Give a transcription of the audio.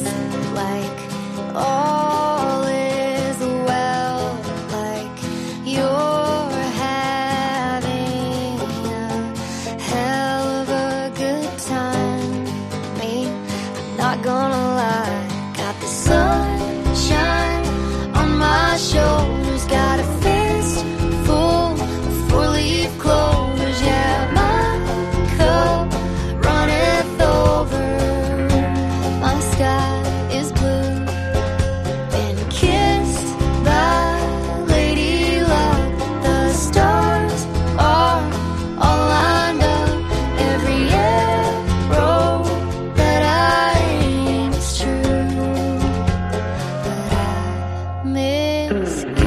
next. Skin.